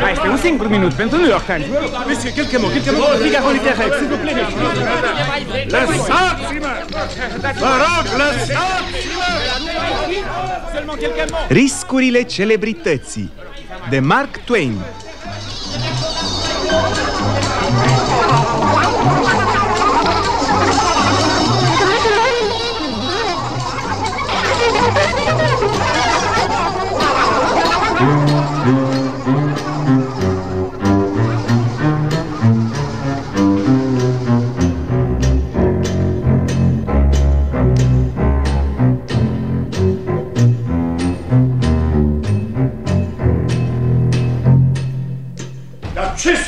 Mai este un singur minut pentru New York Times. Monsieur, quelques mots, quelques mots. Figaro littéraire, s'il vous plaît. Lăsați-mă! Vă rog, lăsați-mă! Riscurile celebrității de Mark Twain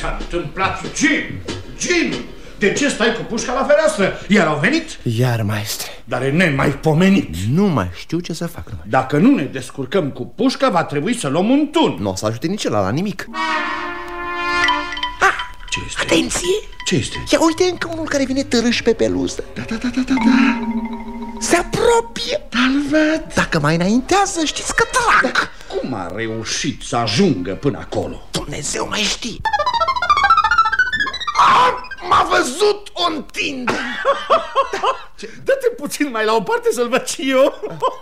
s-a întâmplat, Jim? Jim, de ce stai cu pușca la fereastră? Iar au venit? Iar, maestre, Dar e nemaipomenit. nu mai știu ce să fac numai. Dacă nu ne descurcăm cu pușca, va trebui să luăm un tun. Nu o să ajute nici ăla la nimic. Ce este? Atenție! Ce este? Ia uite încă unul care vine târâș pe peluză. Da, da, da, da, da, da. Se apropie. Al văd. Dacă mai înaintează, știți că trag. Cum a reușit să ajungă până acolo? Dumnezeu mai știe. A, M-a văzut o întinde. Dă-te puțin mai la o parte să-l văd și eu.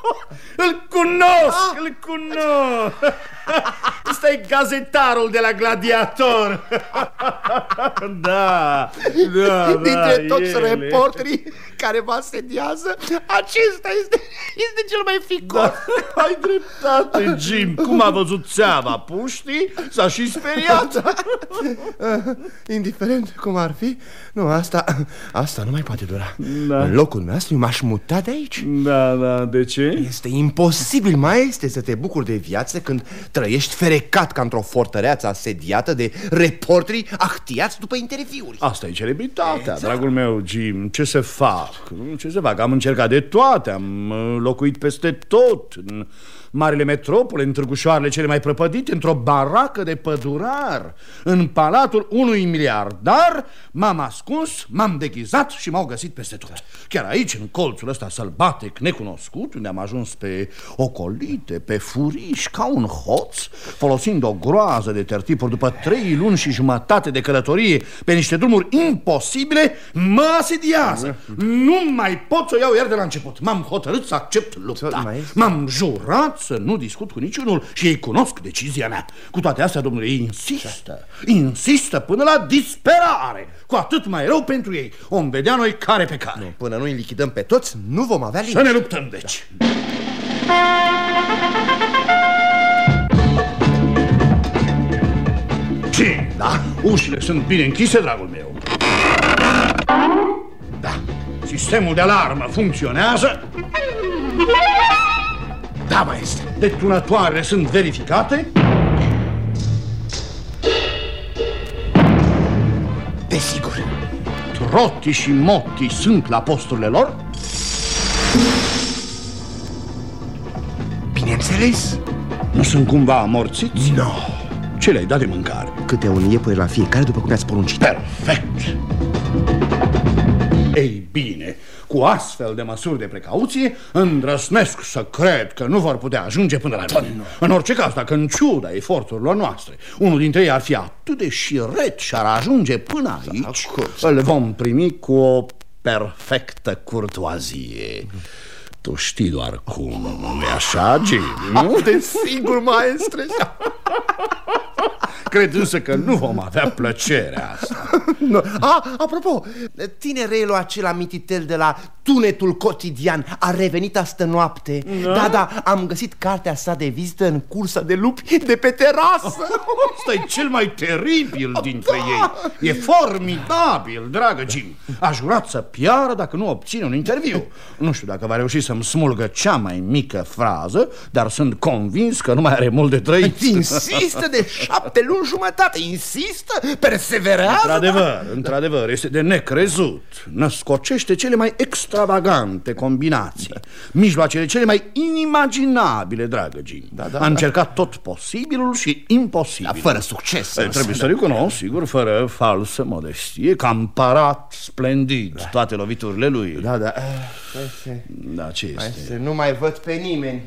Îl cunosc, îl cunosc. Ăsta e gazetarul de la Gladiator. Da, da, da. Dintre toți ele. reporterii care vă asediază, acesta este, este cel mai ficos. Da, ai dreptate, Jim. Cum a văzut țeava puștii, s-a și speriat. Indiferent cum ar fi, nu, asta, asta nu mai poate dura. Da. În locul meu m-aș muta de aici. Da, da, de ce? Este imposibil, mai este să te bucuri de viață când trăiești ferecat ca într-o fortăreață asediată de reporteri ahtiați după interviuri. Asta e celebritatea, dragul meu, Jim. Ce să fac? Ce să fac? Am încercat de toate, am uh, locuit peste tot, în marile metropole, în târgușoarele cele mai prăpădite, într-o baracă de pădurar, în palatul unui miliardar, m-am ascuns, m-am deghizat și m-au găsit peste tot. Chiar aici, în colțul ăsta sălbatec, necunoscut, unde am ajuns pe ocolite, pe furiș, ca un hoț, folosind o groază de tertipuri după trei luni și jumătate de călătorie pe niște drumuri imposibile, mă asediază. Nu mai pot să o iau iar de la început. M-am hotărât să accept lupta. mai este? M-am jurat să nu discut cu niciunul și ei cunosc decizia mea. Cu toate astea, domnule, ei insistă, insistă până la disperare. Cu atât mai rău pentru ei. Om vedea noi care pe care. Până nu îi lichidăm pe toți, nu vom avea Să limite. ne luptăm, deci. Ce? Da? Ușile sunt bine închise, dragul meu. Da. Sistemul de alarmă funcționează. Da, maestre. Detunatoarele sunt verificate. Desigur. Trotti și Motti sunt la posturile lor. Bineînțeles. Nu sunt cumva amorțiți? No. Ce le-ai dat de mâncare? Câte un iepure la fiecare, după cum mi-ați poruncit. Perfect! Ei bine, cu astfel de măsuri de precauție, îndrăsnesc să cred că nu vor putea ajunge până la mine. În orice caz, dacă în ciuda eforturilor noastre, unul dintre ei ar fi atât de șiret și ar ajunge până aici, îl vom primi cu o perfectă curtoazie. Tu știi doar cum, nu-i așa, Jim? Nu? Desigur, maestre. Cred însă că nu vom avea plăcerea asta. No. A, apropo, tinerelul acela mititel de la Tunetul Cotidian a revenit astă noapte. Da, da, am găsit cartea sa de vizită în cursa de lupi de pe terasă. Ăsta e cel mai teribil dintre ei. E formidabil, dragă Jim. Aș jurat să piară dacă nu obține un interviu. Nu știu dacă va reuși să-mi smulgă cea mai mică frază, dar sunt convins că nu mai are mult de trăit. Insistă de șapte luni jumătate, insistă, perseverează. Într-adevăr, într-adevăr, este de necrezut. Născocește cele mai extravagante combinații. Mijloacele cele mai inimaginabile, dragă Jim. Da, da, A încercat tot posibilul și imposibil. Fără succes. E, trebuie să recunosc, sigur, fără falsă modestie, că am parat splendid toate loviturile lui. Da, da. Maestre, Da, ce este? maestre, nu mai văd pe nimeni.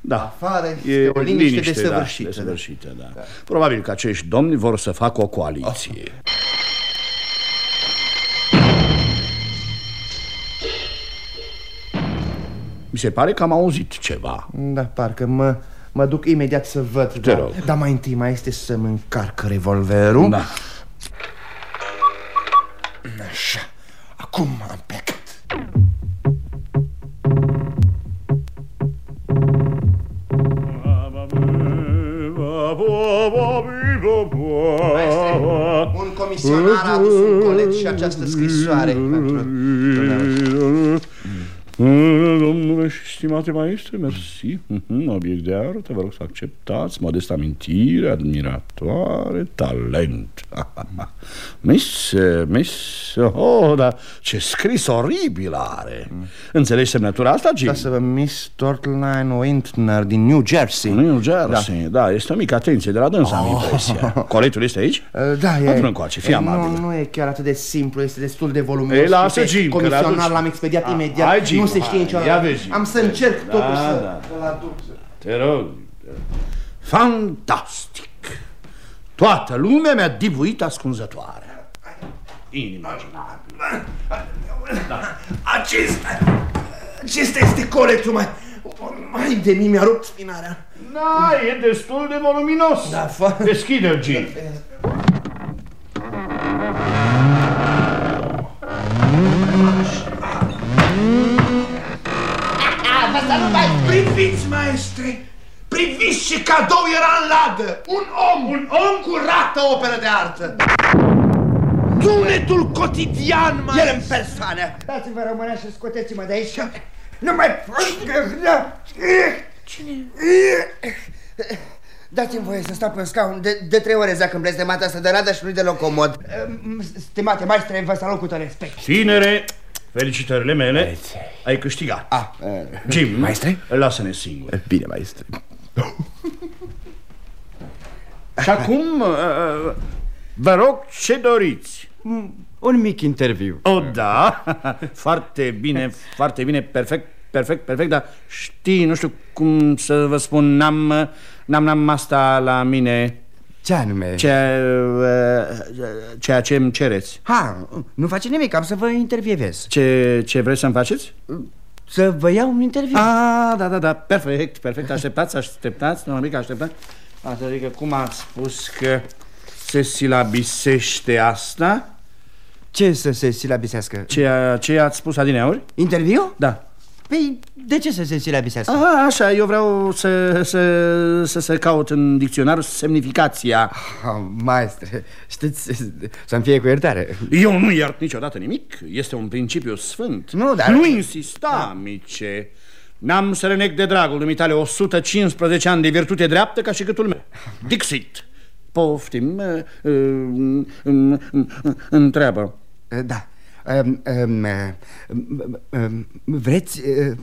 Da. Afară este o liniște desăvârșită. Da, desăvârșită da. Da. Probabil că acești domni vor să facă o coaliție. Oh. Mi se pare că am auzit ceva. Da, parcă mă, mă duc imediat să văd. Te rog. Dar mai întâi mai este să-mi încarc revolverul. Da. Așa. Acum am plecat. Maestre, un comisionar a adus un colet și această scrisoare pentru Domnule și stimate maestre, mersi. Mhm, obiect de artă, vă rog să acceptați modest amintire, admiratoare, talent. Miss, miss, oh, dar ce scris oribil are. Mm. Înțelegi semnătura asta, Jim? Da, să vă Miss Tortline Wintner din New Jersey. New Jersey, da, da este o mică atenție de la dânsa, am oh. impresia. Coletul este aici? Uh, da, e. Până încoace, fii amabil. Nu, nu e chiar atât de simplu, este destul de voluminos. Ei, lasă, Jim, Comisionar l-am expediat ah, imediat. Hai, Jim, nu se știe niciodată. Ia vezi. Am să încerc da, totuși da, să da. aduc. Te rog. Fantastic. Toată lumea mi-a divuit ascunzătoare. Inimaginabil. Da. Acesta, acesta este coletul mai... Mai de mine mi-a rupt spinarea. Da, e destul de voluminos. Da, fă... Deschide-l, G. Asta Priviți, maestre! Priviți ce cadou era în ladă! Un om! Un om cu rată operă de artă! Tunetul cotidian, mai. El în persoană! Dați-vă rămâne și scoteți-mă de aici! Nu mai... Cine? Dați-mi voie să stau pe un scaun de, de trei ore zac în blestemata asta de radă și nu-i deloc comod. Stimate maestre, vă salut cu tot respect. Tinere, Felicitările mele, Maestre. ai câștigat. Ah, Jim, maestre? lasă-ne singur. Bine, maestre. Și acum, uh, vă rog, ce doriți? Un mic interviu. O, oh, da, foarte bine, foarte bine, perfect, perfect, perfect, dar știi, nu știu cum să vă spun, n-am, n-am asta la mine ce anume? Ce, uh, ceea ce îmi cereți Ha, nu face nimic, am să vă intervievez Ce, ce vreți să-mi faceți? Să vă iau un interviu Ah, da, da, da, perfect, perfect Așteptați, așteptați, domnul mic, așteptați Adică cum ați spus că se silabisește asta? Ce să se silabisească? Ce, ce ați spus adineauri? Interviu? Da Păi, de ce să se silabisească? Aha, așa, eu vreau să, să, să, să caut în dicționar semnificația. Oh, Maestre, știți, să-mi fie cu iertare. Eu nu iert niciodată nimic, este un principiu sfânt. Nu, dar... Nu insista, da. mice. N-am să renec de dragul dumitale 115 ani de virtute dreaptă ca și câtul meu. Dixit. Poftim, întreabă. Da Um, um, um, vreți... Uh,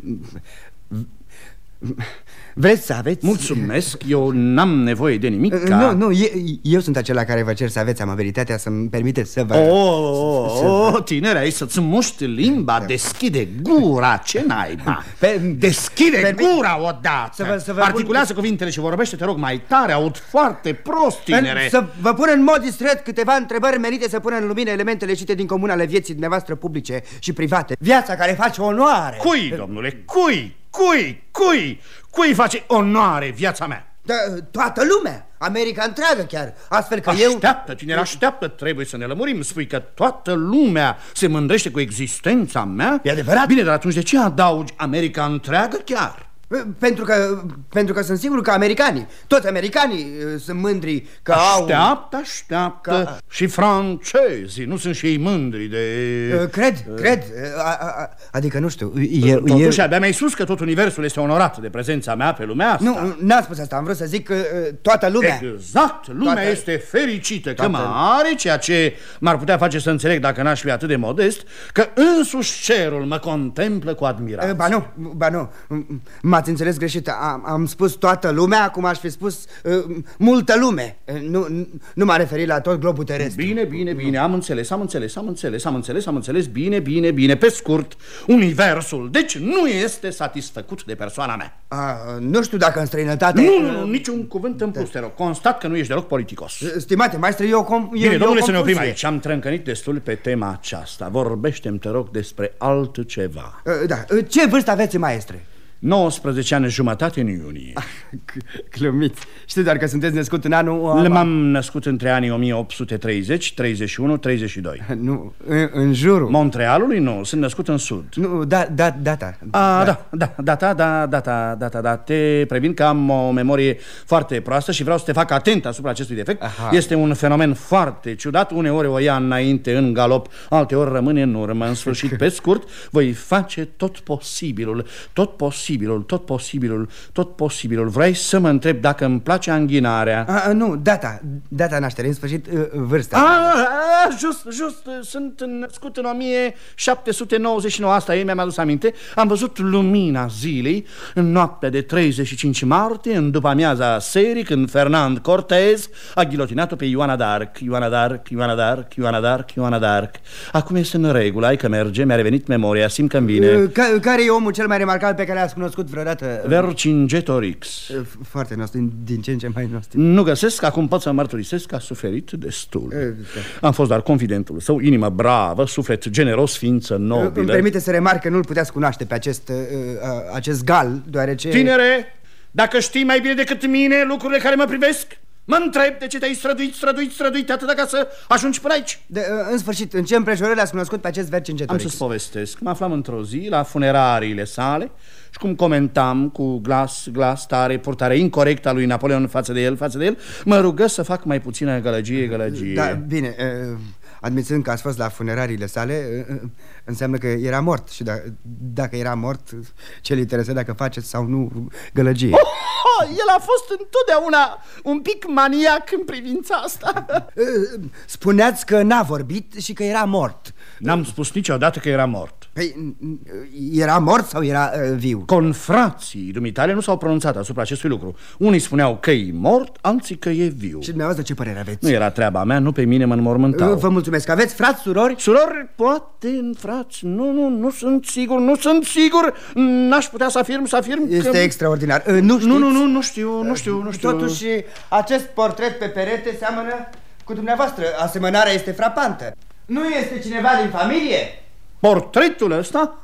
Vreți să aveți... Mulțumesc, eu n-am nevoie de nimic ca... Nu, nu, eu, eu sunt acela care vă cer să aveți amabilitatea să-mi permiteți să vă... Oh, oh, oh, oh tinere, ai să-ți muști limba, deschide gura, ce naiba. Pe, Deschide permit... gura odată. să vă, să vă Articulează pun... cuvintele și vorbește, te rog, mai tare, aud foarte prost, tinere. Să vă pun în mod distret câteva întrebări menite să pună în lumină elementele cite din comun ale vieții dumneavoastră publice și private. Viața care face onoare. Cui, domnule, cui? Cui? Cui? Cui face onoare viața mea? Da, toată lumea, America întreagă chiar Astfel că așteaptă, eu... Așteaptă, cine așteaptă, trebuie să ne lămurim Spui că toată lumea se mândrește cu existența mea? E adevărat? Bine, dar atunci de ce adaugi America întreagă chiar? Pentru că, pentru că sunt sigur că americanii, toți americanii uh, sunt mândri că așteaptă, au... Așteaptă, așteaptă că... Și francezii, nu sunt și ei mândri de... Uh, cred, uh... cred, uh, a, a, adică nu știu eu, Totuși, eu... abia mai sus că tot universul este onorat de prezența mea pe lumea asta. Nu, n-am spus asta, am vrut să zic că uh, toată lumea Exact, lumea toată... este fericită toată... că mă are Ceea ce m-ar putea face să înțeleg dacă n-aș fi atât de modest Că însuși cerul mă contemplă cu admirație. uh, Ba nu, ba nu M-ați înțeles greșit, am, am spus toată lumea, acum aș fi spus uh, multă lume. Uh, Nu, nu, nu m-a referit la tot globul terestru. Bine, bine, bine, am înțeles, am înțeles, am înțeles, am înțeles, am înțeles, bine, bine, bine Pe scurt, universul, deci nu este satisfăcut de persoana mea. A, Nu știu dacă în străinătate Nu, nu, nu niciun cuvânt în plus, te rog. Constat că nu ești deloc politicos. Stimate maestre, eu... Com, Bine, eu, domnule, eu să ne oprim confuzie. aici. Am trâncănit destul pe tema aceasta. Vorbește-mi, te rog, despre altceva. Uh, Da, uh, ce vârstă aveți, maestre? 19 ani jumătate în iunie. Glumiți Știu doar că sunteți născut în anul... M-am născut între anii 1830, 31, 32 Nu, în, în jurul. Montrealului nu, sunt născut în sud. Nu, da, da, data. A, da, da, data, da, data, data, da. Te previn că am o memorie foarte proastă și vreau să te fac atent asupra acestui defect. Aha. Este un fenomen foarte ciudat. Uneori o ia înainte în galop, alteori rămâne în urmă. În sfârșit, pe scurt, voi face tot posibilul Tot posibilul, tot posibilul, tot posibilul. Vrei să mă întreb dacă îmi place anghinarea? A, Nu, data, data nașterii, în sfârșit uh, vârsta. Ah, ah, just, just, sunt născut în 1799, asta e, mi-am adus aminte. Am văzut lumina zilei în noaptea de 35 martie, în după amiaza serii, când Fernand Cortez a ghilotinat-o pe Ioana d'Arc Ioana d'Arc, Ioana d'Arc, Ioana d'Arc, Ioana d'Arc. Acum este în regulă, ai că merge, mi-a revenit memoria, simt că-mi vine. Uh, ca, Care e omul cel mai remarcabil pe care l-ați cunoscut vreodată? Vercingetorix. Uh, Foarte nostru, din ce în ce mai nostru. Nu găsesc, acum pot să mărturisesc că a suferit destul. E, Am fost doar confidentul său, inimă bravă, suflet generos, ființă Îmi nobilă. permite să remarc că nu-l puteți cunoaște pe acest, uh, uh, acest gal, deoarece... Tinere, dacă știi mai bine decât mine lucrurile care mă privesc Mă întreb de ce te-ai străduit, străduit, străduit atât ca să ajungi până aici. De, uh, în sfârșit, în ce împrejurări l-ați cunoscut pe acest Am Vercingetorix? să-ți povestesc, mă aflam într-o zi la funerariile sale Și cum comentam cu glas, glas tare, purtare incorrectă a lui Napoleon față de el, față de el? Mă rugă să fac mai puțină gălăgie, gălăgie. Da, bine, uh, admițând că ați fost la funerariile sale, uh, uh, înseamnă că era mort Și da, dacă era mort, ce-l interesa dacă faceți sau nu gălăgie? Oh, el a fost întotdeauna un pic maniac în privința asta. Uh, Spuneați că n-a vorbit și că era mort. N-am spus niciodată că era mort Păi, uh, era mort sau era uh, viu? Confrații dumitale nu s-au pronunțat asupra acestui lucru Unii spuneau că e mort, alții că e viu Și dumneavoastră ce părere aveți? Nu era treaba mea, nu pe mine mă înmormântau Uh, Vă mulțumesc. Aveți frați, surori? Surori, poate în frați, nu, nu, nu sunt sigur, nu sunt sigur N-aș putea să afirm, să afirm Este că... extraordinar. Uh, Nu, știți? Nu, nu, nu, nu știu, nu știu, nu știu Totuși, acest portret pe perete seamănă cu dumneavoastră. Asemănarea este frapantă. Nu este cineva din familie? Portretul ăsta?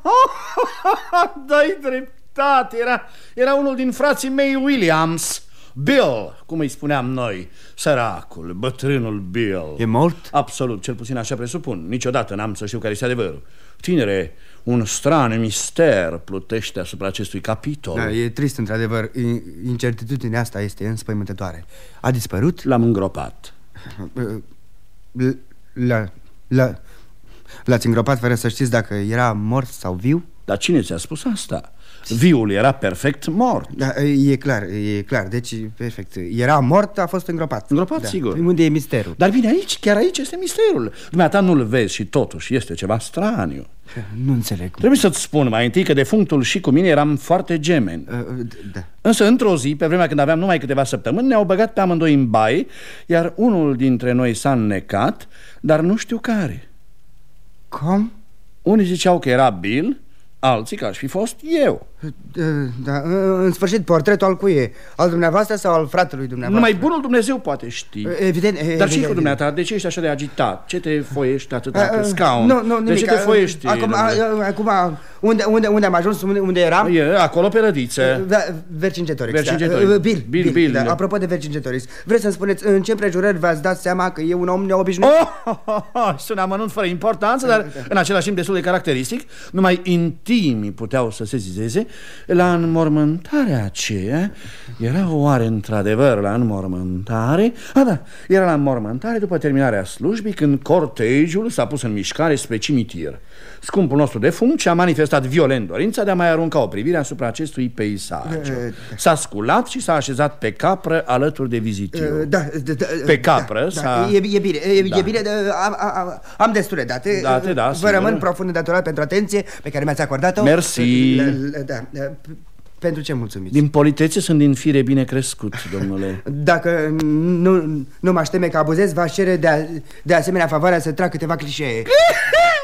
Dai dreptate, era, era unul din frații mei Williams Bill, cum îi spuneam noi Săracul, bătrânul Bill E mort? Absolut, cel puțin așa presupun Niciodată n-am să știu care este adevărul Tinere, un straniu mister plutește asupra acestui capitol Da, e trist, într-adevăr. I- Incertitudinea asta este înspăimântătoare. A dispărut? L-am îngropat Uh, l- La... La... L-ați îngropat fără să știți dacă era mort sau viu? Dar cine ți-a spus asta? Viul era perfect mort Da, e clar, e clar. Deci, perfect. Era mort, a fost îngropat. Îngropat, da. sigur. Unde e misterul? Dar bine aici, chiar aici este misterul Dumneata nu-l vezi și totuși este ceva straniu Nu înțeleg. Trebuie să-ți spun mai întâi că defunctul și cu mine eram foarte gemeni Uh, d- Da. Însă într-o zi, pe vremea când aveam numai câteva săptămâni Ne-au băgat pe amândoi în baie Iar unul dintre noi s-a înnecat Dar nu știu care Cum? Unii ziceau că era Bill Alții că aș fi fost eu Da, da, în sfârșit, portretul al cui e? Al dumneavoastră sau al fratelui dumneavoastră? Numai bunul Dumnezeu poate ști Evident, Dar evident, și cu evident. dumneata, de ce ești așa de agitat? Ce te foiești atât A, pe a, scaun? Nu, nu, de nimic. ce te a, foiești? Acum, a, domnule? a, acum unde, unde, unde am ajuns? Unde, unde eram? E, acolo pe rădiță Da, Vercingetorix. Vercingetorix. Da. Bill, Bill, Bill. Da. Apropo de Vercingetorix, vreți să-mi spuneți în ce împrejurări v-ați dat seama că e un om neobișnuit? Oh, oh, oh, oh, sună amănunt fără importanță, dar în același timp destul de caracteristic. Numai intimii puteau să se zizeze. La înmormântarea aceea, era oare într-adevăr la înmormântare? A, da, era la înmormântare după terminarea slujbii, când cortegiul s-a pus în mișcare spre cimitir. Scumpul nostru defunct și-a manifestat violent dorința de a mai arunca o privire asupra acestui peisaj. S-a sculat și s-a așezat pe capră alături de vizitiu. Da, da, da, Pe capră da, s-a- da, e, e bine, e, Da. e bine, da, am, am, am destule date Date, da, Vă sigur. rămân profund datorat pentru atenție pe care mi-ați acordat-o Merci. La- la- Da, da, Pentru ce mulțumiți? Din politețe sunt din fire bine crescut, domnule. Dacă nu, nu mă teme că abuzez, v-aș cere de, a, de asemenea favoarea să trag câteva clișee.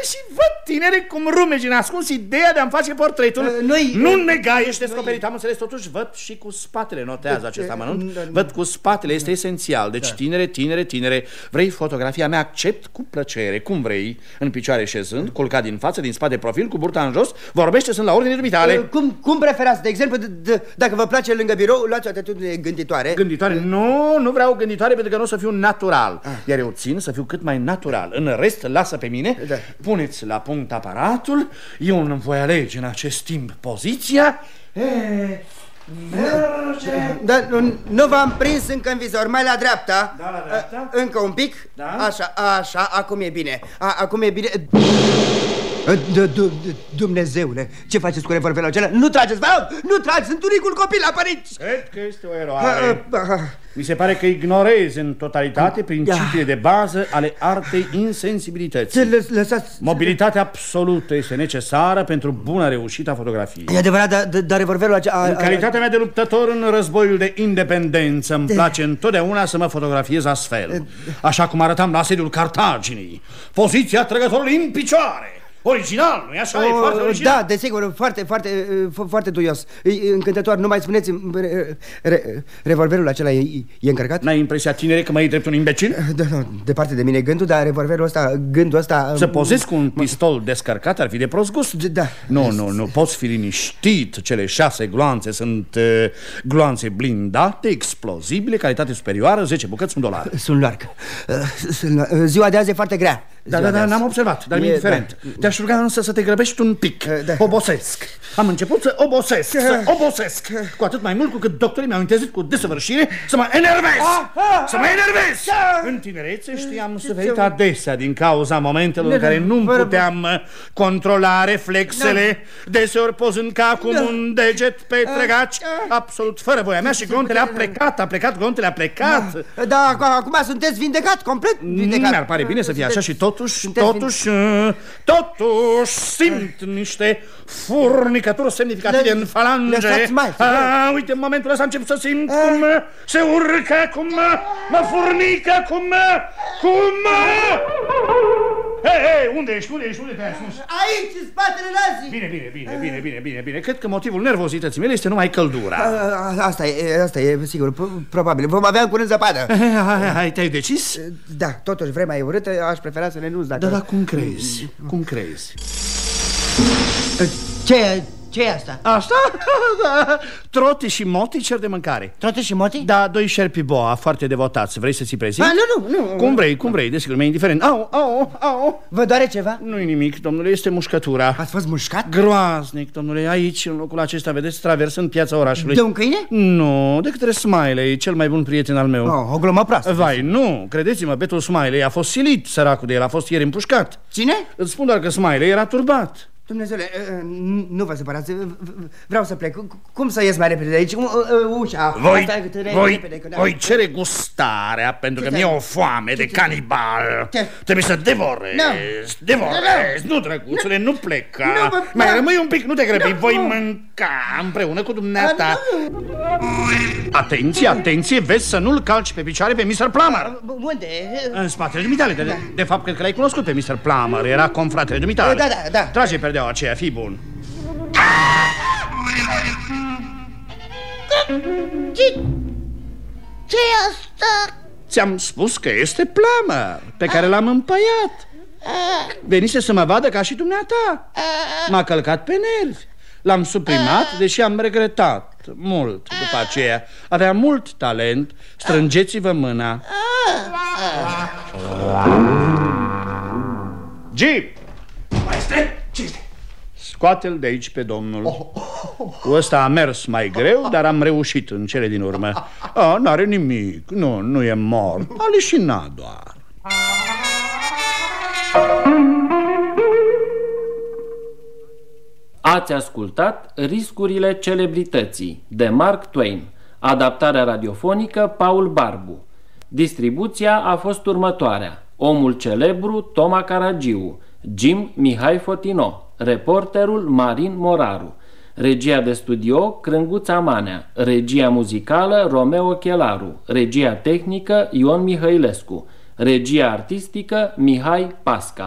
Deși văd tinere cum rumegi ascuns ideea de a-mi face portretul. Uh, noi- Nu nega, ești descoperit, am înțeles Totuși văd și cu spatele, notează acest amănunt. Văd cu spatele, este esențial. Deci tinere, tinere, tinere Vrei fotografia mea, accept cu plăcere Cum vrei, în picioare șezând Culcat din față, din spate profil, cu burta în jos Vorbește, sunt la ordine dumitale. Uh, Cum, cum preferați? De exemplu, d- d- dacă vă place lângă birou, luați o atitudine gânditoare. Gânditoare? Nu, nu vreau gânditoare pentru că nu o să fiu natural. Iar eu țin să fiu cât mai natural. În rest, lasă pe mine. Da. Puneți la punct aparatul Eu îmi voi alege în acest timp poziția e, Merge Da, nu, nu v-am prins încă în vizor, mai la dreapta. Da, la dreapta. Uh, Încă un pic. Da. Așa, așa, acum e bine. A, acum e bine. Uh, d- d- d- Dumnezeule, ce faceți cu revolverul acela? Nu trageți, vă rog, nu trageți, sunt unicul copil la părinți! Cred că este o Uh, eroare uh, uh, Mi se pare că ignorezi în totalitate principiile de bază ale artei insensibilității. Ce lăs- lăsați... Mobilitatea absolută este necesară pentru buna reușită a fotografiei. E adevărat, dar da, dar revolverul acela... În calitatea mea de luptător în războiul de independență Îmi place întotdeauna să mă fotografiez astfel. Așa cum arătam la asediul Cartaginii. Poziția trăgătorului în picioare Original, nu-i așa? e foarte Oh, original da, desigur, foarte, foarte, uh, fo- foarte duios E încântător, nu mai spuneți re, re, Revolverul acela e, e încărcat? N-ai impresia, tinere, că mă iei drept un imbecil? Da, da, departe de mine gândul, dar revolverul ăsta, gândul ăsta Să pozezi cu un pistol descărcat ar fi de prost gust Da. Nu, nu, nu, poți fi liniștit Cele șase gloanțe sunt uh, gloanțe blindate, explozibile, calitate superioară 10 bucăți, un dolar Sunt larg Uh, sunt larg. Uh, Ziua de azi e foarte grea Da, Ziua da, de da, azi. n-am observat, dar mi-e E, indiferent. da. Te-aș ruga însă să te grăbești un pic. Eh, da. Obosesc. Am început să obosesc, să obosesc. Cu atât mai mult cu cât doctorii mi-au interzis cu desăvârșire să mă enervez. Să mă enervez. În tinerețe știam suferit adesea din cauza momentelor în care nu puteam uh, controla reflexele, deseori pozând ca acum un deget pe trăgaci, absolut fără voia mea și glontele a plecat, a plecat, glontele a plecat. Da, ac- acum sunteți vindecat, complet vindecat Mi-ar pare bine să fie așa și totuși, sunteți totuși, uh, totuși simt niște furnicături semnificative Le- în falange. lăsați mai, să Ah, uite, în momentul ăsta încep să simt cum uh, se urcă, cum uh, mă furnică, cum, uh, cum... uh. Hei, hei, unde ești, unde ești, unde te-ai ascuns? Aici, în spatele lazii Bine, bine, bine, bine, bine, bine, bine. Cred că motivul nervozității mele este numai căldura. A- Asta e, asta e, sigur, p- probabil Vom avea în curând zăpadă Hai, hai, hai, te-ai decis? Da, totuși, vremea e urâtă, aș prefera să renunț dacă... Da, da, cum crezi? Cum crezi? Ce, ce e asta? Asta? da. Troti și moti cer de mâncare. Trote și moti? Da, doi șerpi boa, foarte devotați. Vrei să ți prezint? A, nu, nu, nu. Cum vrei, cum vrei, desigur, mi-e indiferent. Au, au, au. Vă doare ceva? Nu-i nimic, domnule, este mușcătura. Ați fost mușcat? Groaznic, domnule, aici, în locul acesta, vedeți, traversând piața orașului. De un câine? Nu, de către Smiley, cel mai bun prieten al meu. Oh, o glumă proastă Vai, nu, credeți-mă, betul Smiley a fost silit, săracul de el, a fost ieri împușcat. Cine? Îți spun doar că Smiley era turbat. Dumnezeule, uh, nu vă supărați, v- v- vreau să plec. Cum să ies mai repede de aici? Uh, uh, Ușa. Voi, Asta e cât de voi, repede, că- voi cere gustarea pentru că Ce mi-e te- o foame de canibal. Ce? Trebuie să devorez, Nu. devorez. Nu, drăguțule, nu pleca. Nu, bă, Mai bă. rămâi un pic, nu te grăbi. Nu, Voi nu. mânca împreună cu dumneata. Atenție, atenție, vezi să nu-l calci pe picioare pe Mr. Plummer. Unde? În spatele dumitale. De, de fapt, cred că l-ai cunoscut pe Mr. Plummer. Era confratele dumitale. Da, da, da. Trage perdeaua aceea, fii bun. ce asta? Ți-am spus că este Plummer, pe care l-am împăiat. Venise să mă vadă ca și dumneata. M-a călcat pe nervi. L-am suprimat, deși am regretat mult după aceea. Avea mult talent. Strângeți-vă mâna. Jeep! Maestre, ce este? Scoate-l de aici pe domnul. Cu ăsta a mers mai greu, dar am reușit în cele din urmă. Oh, n-are nimic. Nu, nu e mort. A leșinat doar. Ați ascultat Riscurile celebrității de Mark Twain, adaptarea radiofonică Paul Barbu. Distribuția a fost următoarea. Omul celebru Toma Caragiu, Jim Mihai Fotino, reporterul Marin Moraru. Regia de studio Crânguța Manea, regia muzicală Romeo Chelaru, regia tehnică Ion Mihailescu, regia artistică Mihai Pascal.